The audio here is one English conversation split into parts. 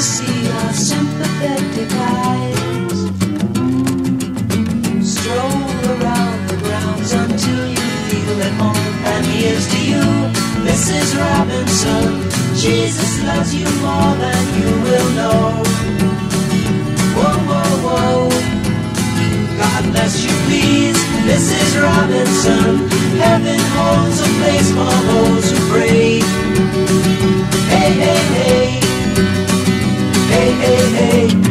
see our sympathetic eyes. Stroll around the grounds until you feel at home. And here's to you, Mrs. Robinson. Jesus loves you more than you will know. Whoa, whoa, whoa. God bless you, please, Mrs. Robinson. Heaven holds a place for those who pray. Hey, hey, hey hey, hey, hey.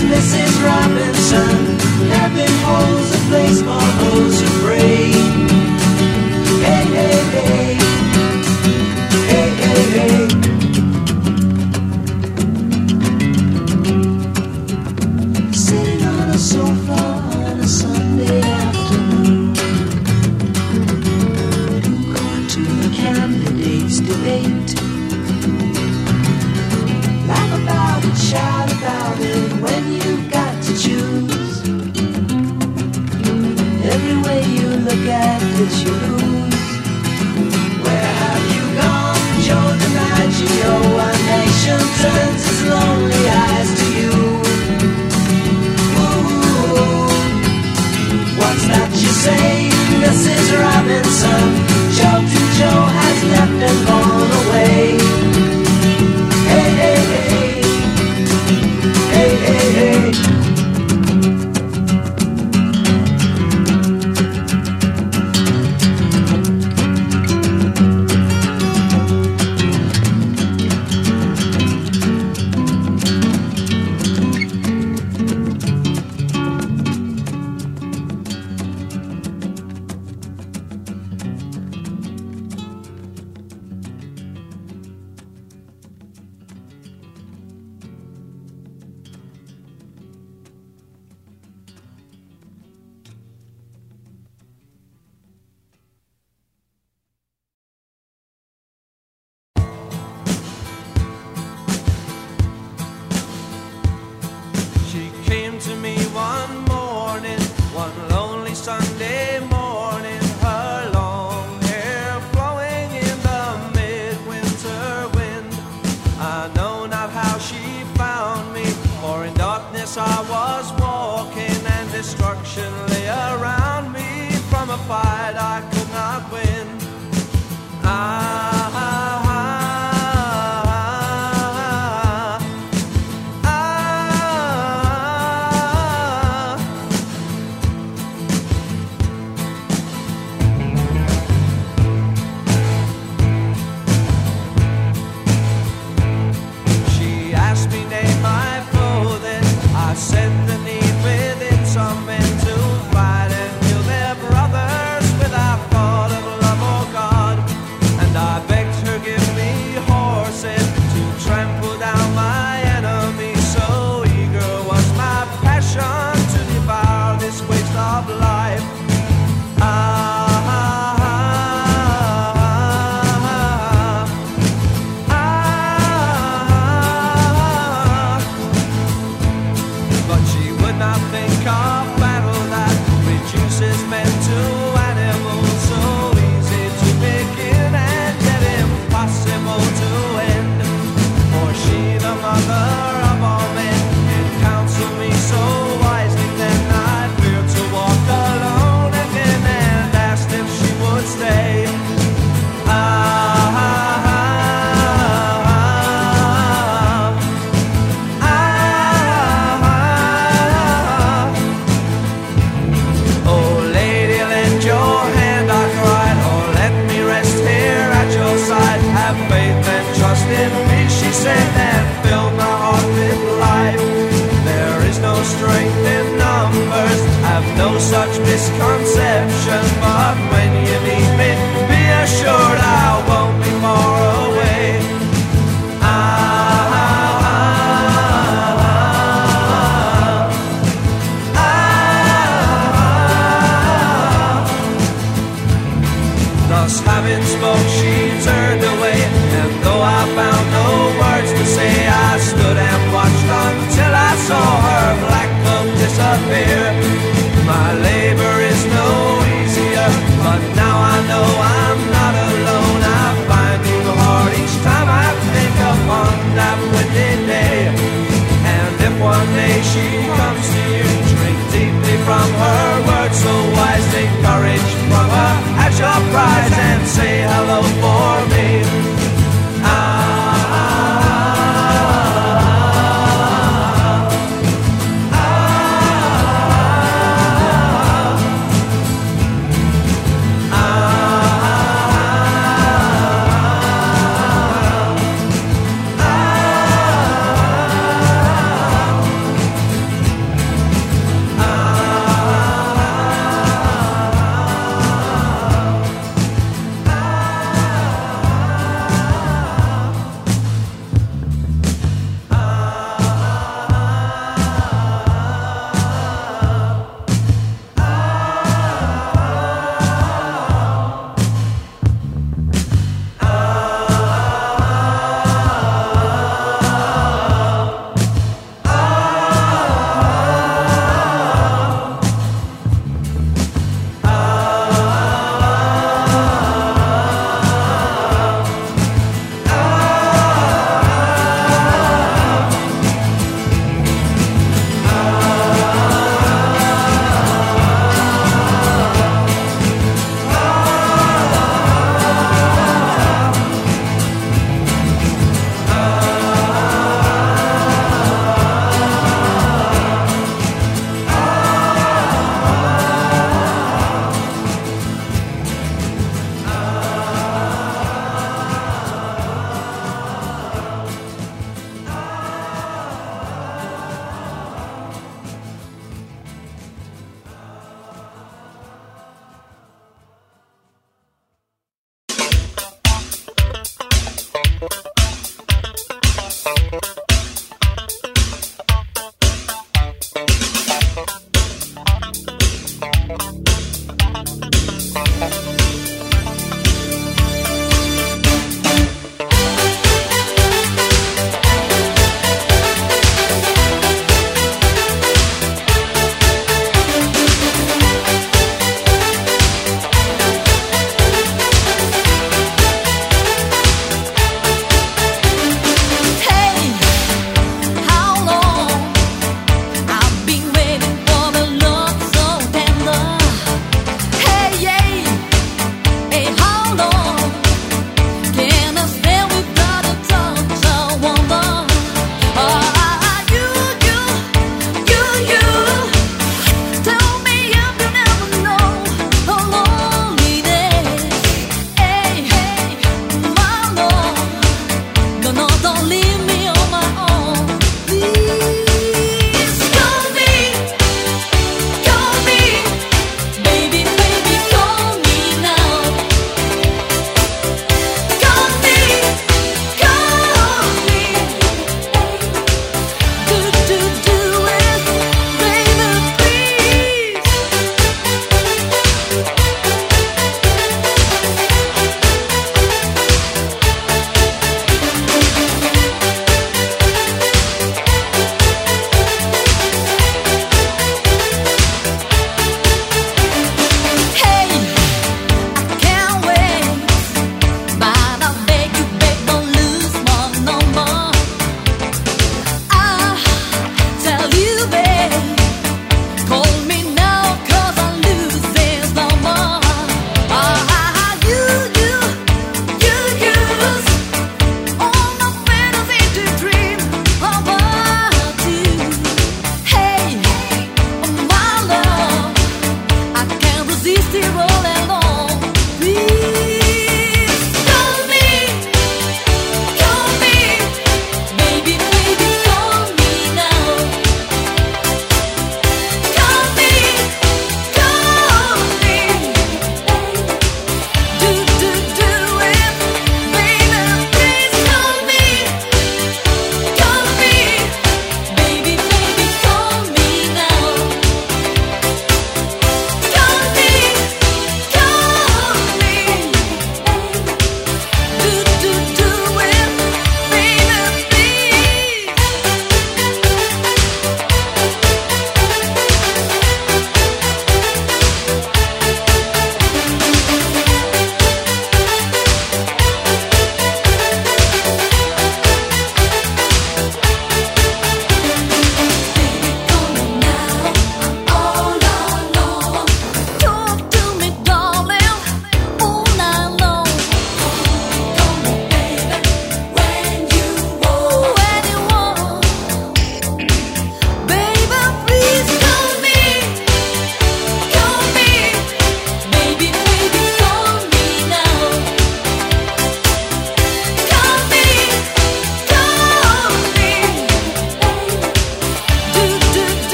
Mrs. Robinson. Heaven holds a place for those who pray.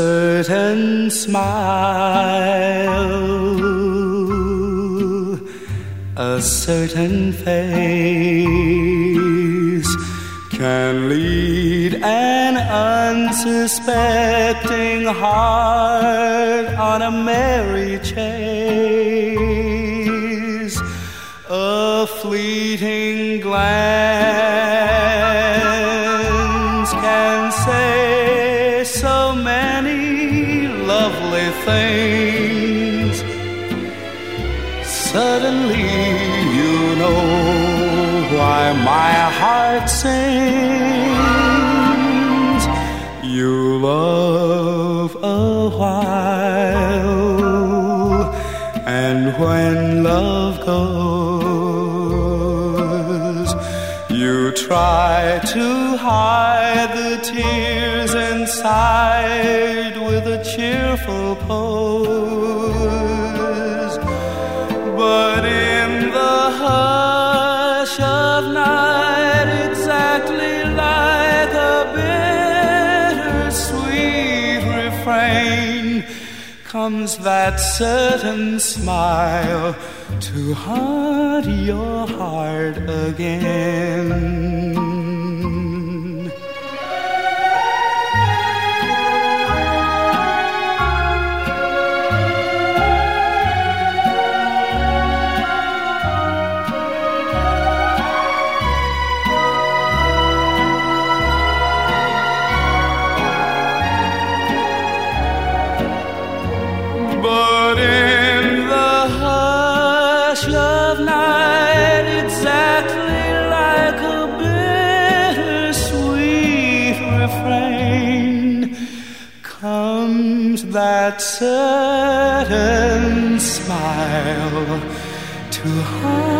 certain smile, a certain face can lead an unsuspecting heart on a merry chase, a fleeting glance to hide the tears inside with a cheerful pose. But in the hush of night, exactly like a bittersweet refrain, comes that certain smile to haunt your heart again. sit and smile to hide.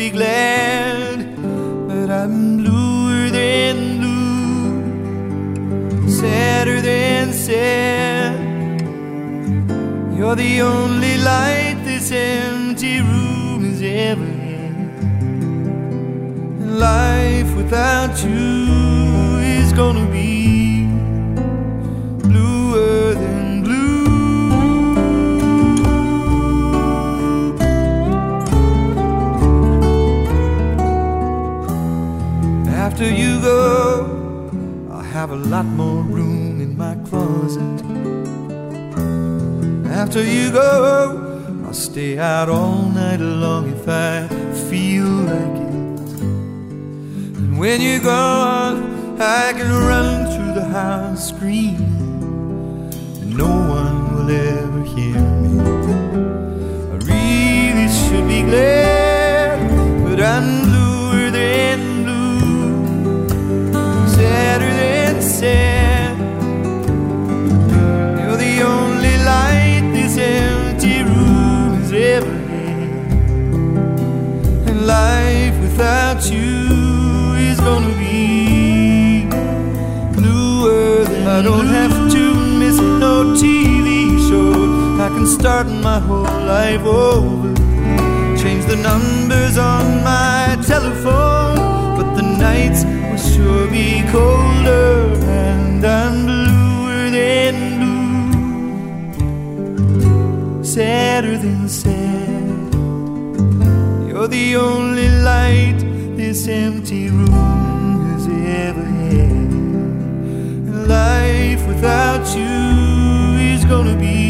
Be glad, but I'm bluer than blue, sadder than sad. You're the only light this empty room has ever had. Life without you is gonna have a lot more room in my closet. After you go, I'll stay out all night long if I feel like it. And when you're gone, I can run through the house screaming, no one will ever hear me. I really should be glad, but I'm sad. You're the only light this empty room has ever had. And life without you is gonna be bluer than I don't have to miss no TV show. I can start my whole life over. Change the numbers on my telephone, but the nights will sure be colder, I'm bluer than blue, sadder than sad. You're the only light this empty room has ever had. And life without you is gonna be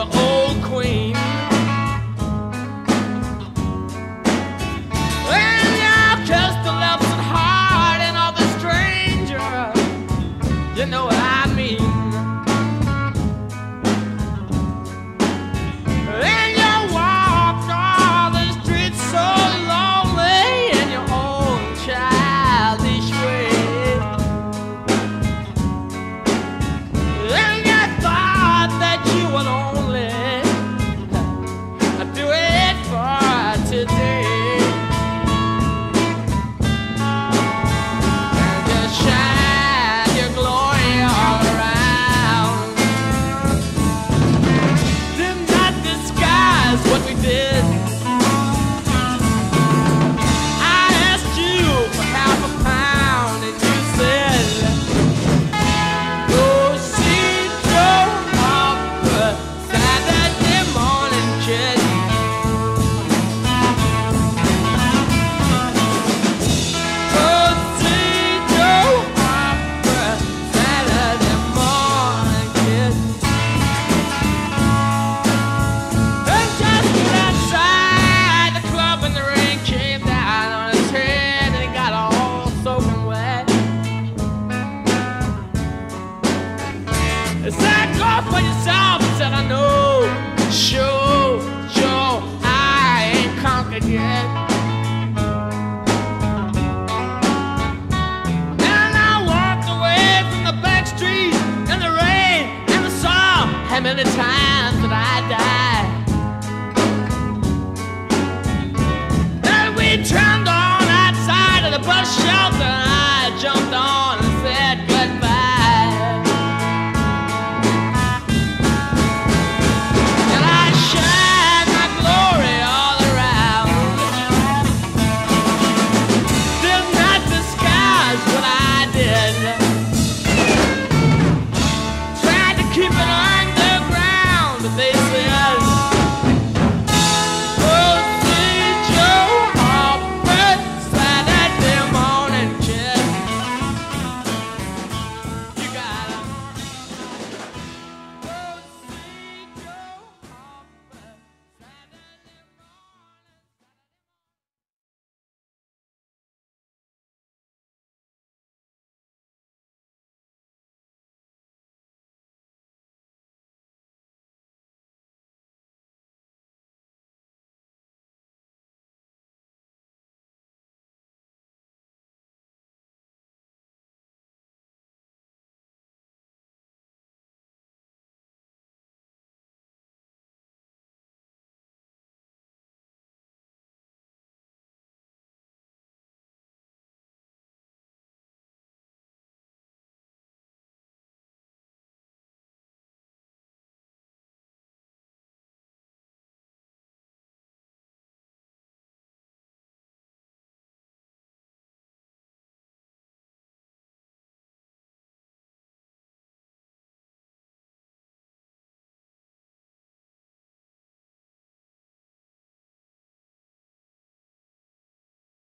the old queen.